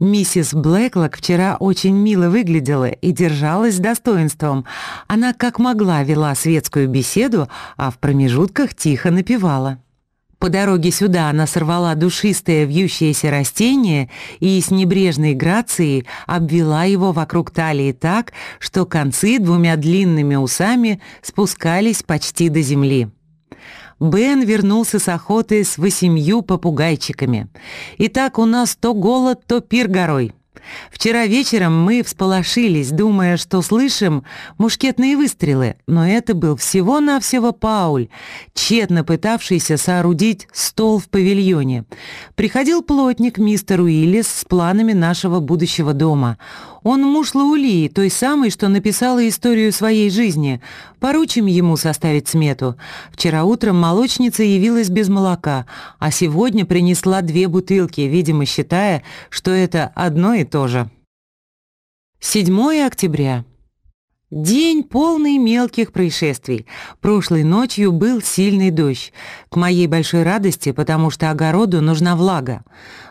Миссис Блэклок вчера очень мило выглядела и держалась с достоинством. Она как могла вела светскую беседу, а в промежутках тихо напевала. По дороге сюда она сорвала душистое вьющееся растение и с небрежной грацией обвела его вокруг талии так, что концы двумя длинными усами спускались почти до земли. Бен вернулся с охоты с восемью попугайчиками. И так у нас то голод, то пир горой. Вчера вечером мы всполошились, думая, что слышим мушкетные выстрелы, но это был всего-навсего Пауль, тщетно пытавшийся соорудить стол в павильоне. Приходил плотник мистер Уиллис с планами нашего будущего дома. Он муж Лаулии, той самой, что написала историю своей жизни. Поручим ему составить смету. Вчера утром молочница явилась без молока, а сегодня принесла две бутылки, видимо, считая, что это одно и то же. 7 октября. День полный мелких происшествий. Прошлой ночью был сильный дождь. К моей большой радости, потому что огороду нужна влага.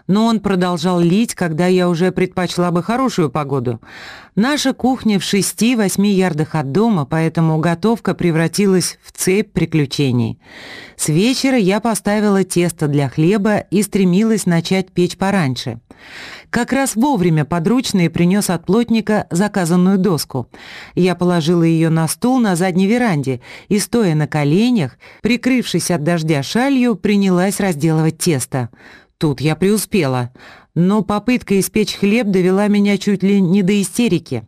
Но он продолжал лить, когда я уже предпочла бы хорошую погоду. Наша кухня в шести-восьми ярдах от дома, поэтому готовка превратилась в цепь приключений. С вечера я поставила тесто для хлеба и стремилась начать печь пораньше. Как раз вовремя подручный принес от плотника заказанную доску. Я положила ее на стул на задней веранде и, стоя на коленях, прикрывшись от дождя шалью, принялась разделывать тесто. Тут я преуспела, но попытка испечь хлеб довела меня чуть ли не до истерики.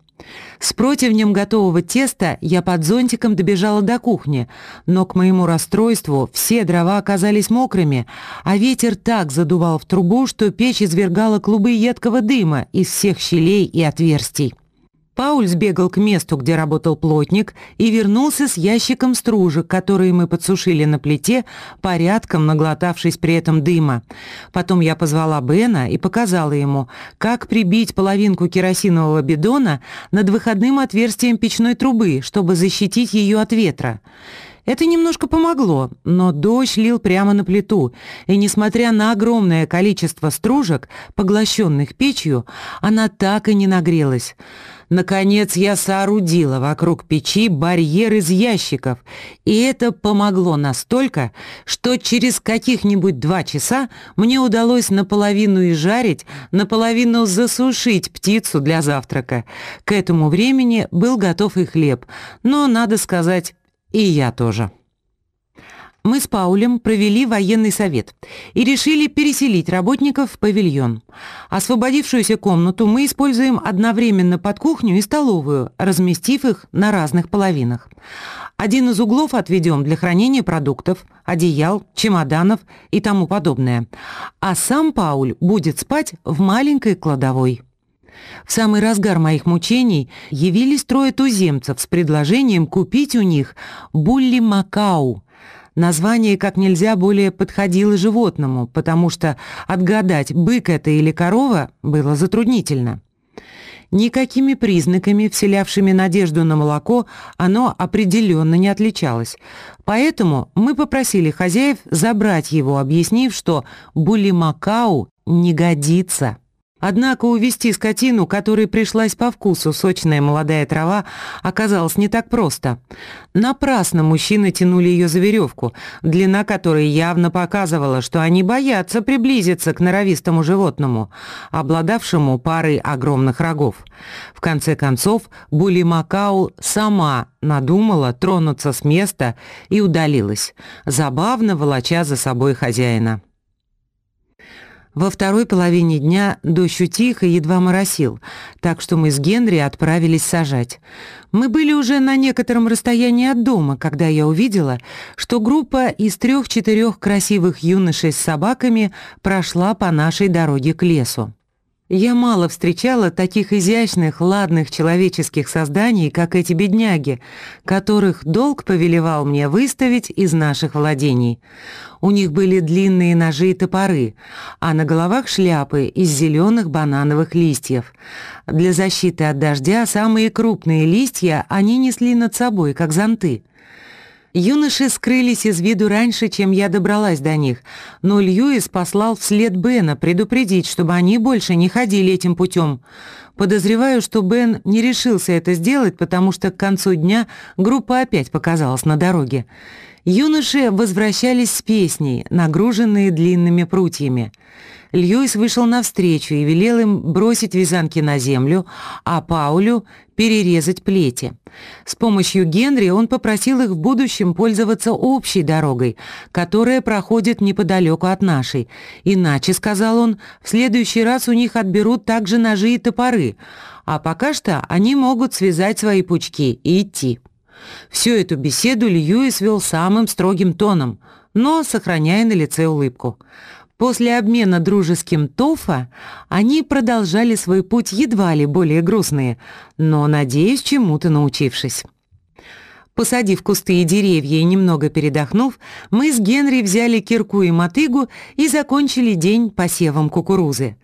С противнем готового теста я под зонтиком добежала до кухни, но к моему расстройству все дрова оказались мокрыми, а ветер так задувал в трубу, что печь извергала клубы едкого дыма из всех щелей и отверстий. Пауль сбегал к месту, где работал плотник, и вернулся с ящиком стружек, которые мы подсушили на плите, порядком наглотавшись при этом дыма. Потом я позвала Бена и показала ему, как прибить половинку керосинового бидона над выходным отверстием печной трубы, чтобы защитить ее от ветра. Это немножко помогло, но дождь лил прямо на плиту, и, несмотря на огромное количество стружек, поглощенных печью, она так и не нагрелась. Наконец я соорудила вокруг печи барьер из ящиков, и это помогло настолько, что через каких-нибудь два часа мне удалось наполовину изжарить, наполовину засушить птицу для завтрака. К этому времени был готов и хлеб, но, надо сказать, и я тоже. Мы с Паулем провели военный совет и решили переселить работников в павильон. Освободившуюся комнату мы используем одновременно под кухню и столовую, разместив их на разных половинах. Один из углов отведем для хранения продуктов, одеял, чемоданов и тому подобное. А сам Пауль будет спать в маленькой кладовой. В самый разгар моих мучений явились трое туземцев с предложением купить у них булли Макау – Название как нельзя более подходило животному, потому что отгадать, бык это или корова, было затруднительно. Никакими признаками, вселявшими надежду на молоко, оно определенно не отличалось. Поэтому мы попросили хозяев забрать его, объяснив, что булимакау не годится. Однако увести скотину, которой пришлась по вкусу сочная молодая трава, оказалось не так просто. Напрасно мужчины тянули ее за веревку, длина которой явно показывала, что они боятся приблизиться к норовистому животному, обладавшему парой огромных рогов. В конце концов, Були Макау сама надумала тронуться с места и удалилась, забавно волоча за собой хозяина. Во второй половине дня дождь утих и едва моросил, так что мы с Генри отправились сажать. Мы были уже на некотором расстоянии от дома, когда я увидела, что группа из трех-четырех красивых юношей с собаками прошла по нашей дороге к лесу. Я мало встречала таких изящных, ладных человеческих созданий, как эти бедняги, которых долг повелевал мне выставить из наших владений. У них были длинные ножи и топоры, а на головах шляпы из зеленых банановых листьев. Для защиты от дождя самые крупные листья они несли над собой, как зонты. Юноши скрылись из виду раньше, чем я добралась до них, но Льюис послал вслед Бена предупредить, чтобы они больше не ходили этим путем. Подозреваю, что Бен не решился это сделать, потому что к концу дня группа опять показалась на дороге. Юноши возвращались с песней, нагруженные длинными прутьями. Льюис вышел навстречу и велел им бросить вязанки на землю, а Паулю перерезать плети. С помощью Генри он попросил их в будущем пользоваться общей дорогой, которая проходит неподалеку от нашей. Иначе, сказал он, в следующий раз у них отберут также ножи и топоры, а пока что они могут связать свои пучки и идти. Всю эту беседу Льюис вел самым строгим тоном, но сохраняя на лице улыбку. После обмена дружеским тофа они продолжали свой путь едва ли более грустные, но, надеюсь, чему-то научившись. Посадив кусты и деревья и немного передохнув, мы с Генри взяли кирку и мотыгу и закончили день посевом кукурузы.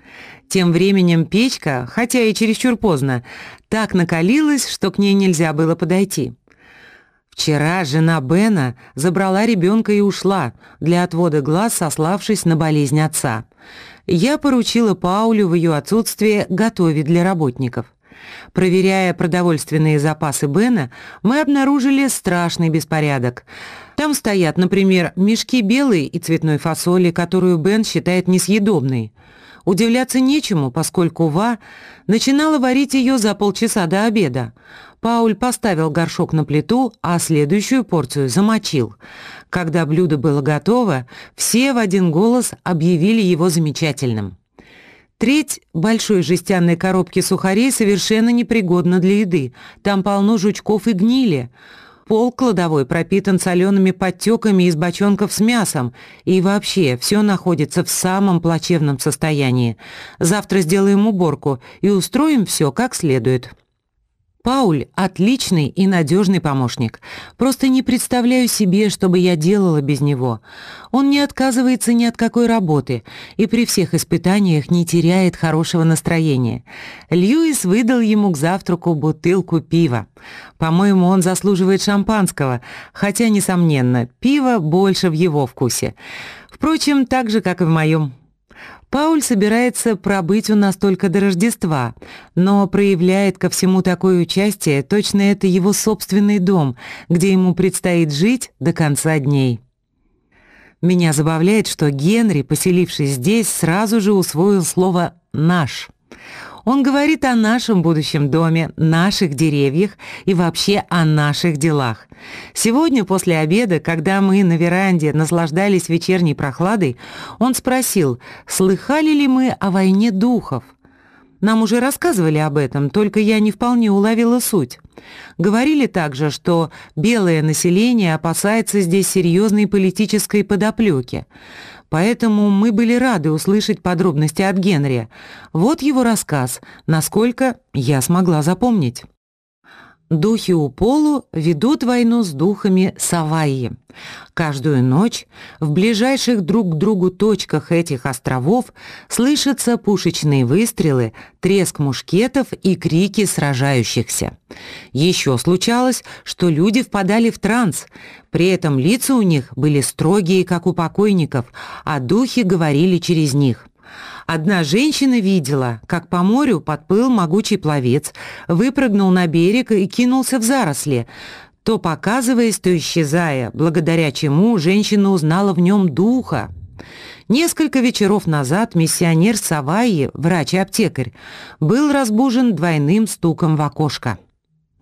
Тем временем печка, хотя и чересчур поздно, так накалилась, что к ней нельзя было подойти. Вчера жена Бена забрала ребенка и ушла, для отвода глаз сославшись на болезнь отца. Я поручила Паулю в ее отсутствие готовить для работников. Проверяя продовольственные запасы Бена, мы обнаружили страшный беспорядок. Там стоят, например, мешки белой и цветной фасоли, которую Бен считает несъедобной. Удивляться нечему, поскольку Ва начинала варить ее за полчаса до обеда. Пауль поставил горшок на плиту, а следующую порцию замочил. Когда блюдо было готово, все в один голос объявили его замечательным. Треть большой жестяной коробки сухарей совершенно непригодна для еды. Там полно жучков и гнили. Пол кладовой пропитан солеными подтеками из бочонков с мясом. И вообще, все находится в самом плачевном состоянии. Завтра сделаем уборку и устроим все как следует. Пауль – отличный и надежный помощник. Просто не представляю себе, что бы я делала без него. Он не отказывается ни от какой работы и при всех испытаниях не теряет хорошего настроения. Льюис выдал ему к завтраку бутылку пива. По-моему, он заслуживает шампанского, хотя, несомненно, пиво больше в его вкусе. Впрочем, так же, как и в моем. Пауль собирается пробыть у нас только до Рождества, но проявляет ко всему такое участие, точно это его собственный дом, где ему предстоит жить до конца дней. Меня забавляет, что Генри, поселившись здесь, сразу же усвоил слово «наш». Он говорит о нашем будущем доме, наших деревьях и вообще о наших делах. Сегодня после обеда, когда мы на веранде наслаждались вечерней прохладой, он спросил, слыхали ли мы о войне духов. Нам уже рассказывали об этом, только я не вполне уловила суть. Говорили также, что белое население опасается здесь серьезной политической подоплеки. Поэтому мы были рады услышать подробности от Генри. Вот его рассказ, насколько я смогла запомнить. Духи Уполу ведут войну с духами Савайи. Каждую ночь в ближайших друг к другу точках этих островов слышатся пушечные выстрелы, треск мушкетов и крики сражающихся. Еще случалось, что люди впадали в транс, при этом лица у них были строгие, как у покойников, а духи говорили через них. Одна женщина видела, как по морю подплыл могучий пловец, выпрыгнул на берег и кинулся в заросли, то показываясь, то исчезая, благодаря чему женщина узнала в нем духа. Несколько вечеров назад миссионер Савайи, врач-аптекарь, был разбужен двойным стуком в окошко.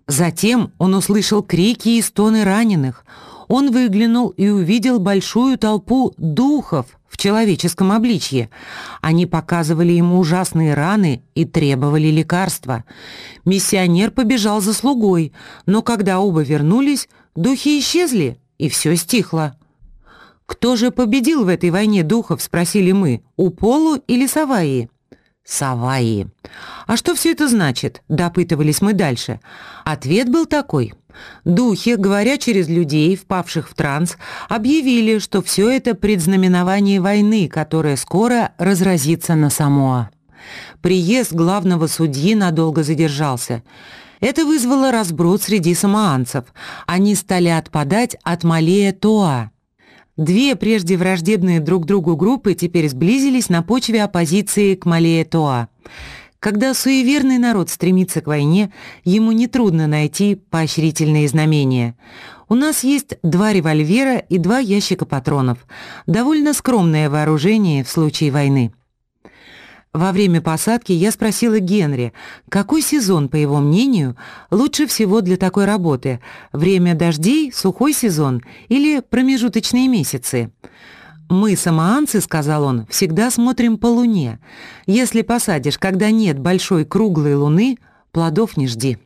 Затем он услышал крики и стоны раненых. Он выглянул и увидел большую толпу духов, в человеческом обличье. Они показывали ему ужасные раны и требовали лекарства. Миссионер побежал за слугой, но когда оба вернулись, духи исчезли, и все стихло. «Кто же победил в этой войне духов?» — спросили мы. «У Полу или Саваи?» «Саваи». «А что все это значит?» — допытывались мы дальше. Ответ был такой. Духи, говоря через людей, впавших в транс, объявили, что все это предзнаменование войны, которая скоро разразится на Самоа. Приезд главного судьи надолго задержался. Это вызвало разброд среди самоанцев. Они стали отпадать от Малея Тоа. Две прежде враждебные друг другу группы теперь сблизились на почве оппозиции к Малея Тоа. Когда суеверный народ стремится к войне, ему нетрудно найти поощрительные знамения. У нас есть два револьвера и два ящика патронов. Довольно скромное вооружение в случае войны. Во время посадки я спросила Генри, какой сезон, по его мнению, лучше всего для такой работы? Время дождей, сухой сезон или промежуточные месяцы? «Мы, самоанцы, — сказал он, — всегда смотрим по луне. Если посадишь, когда нет большой круглой луны, плодов не жди».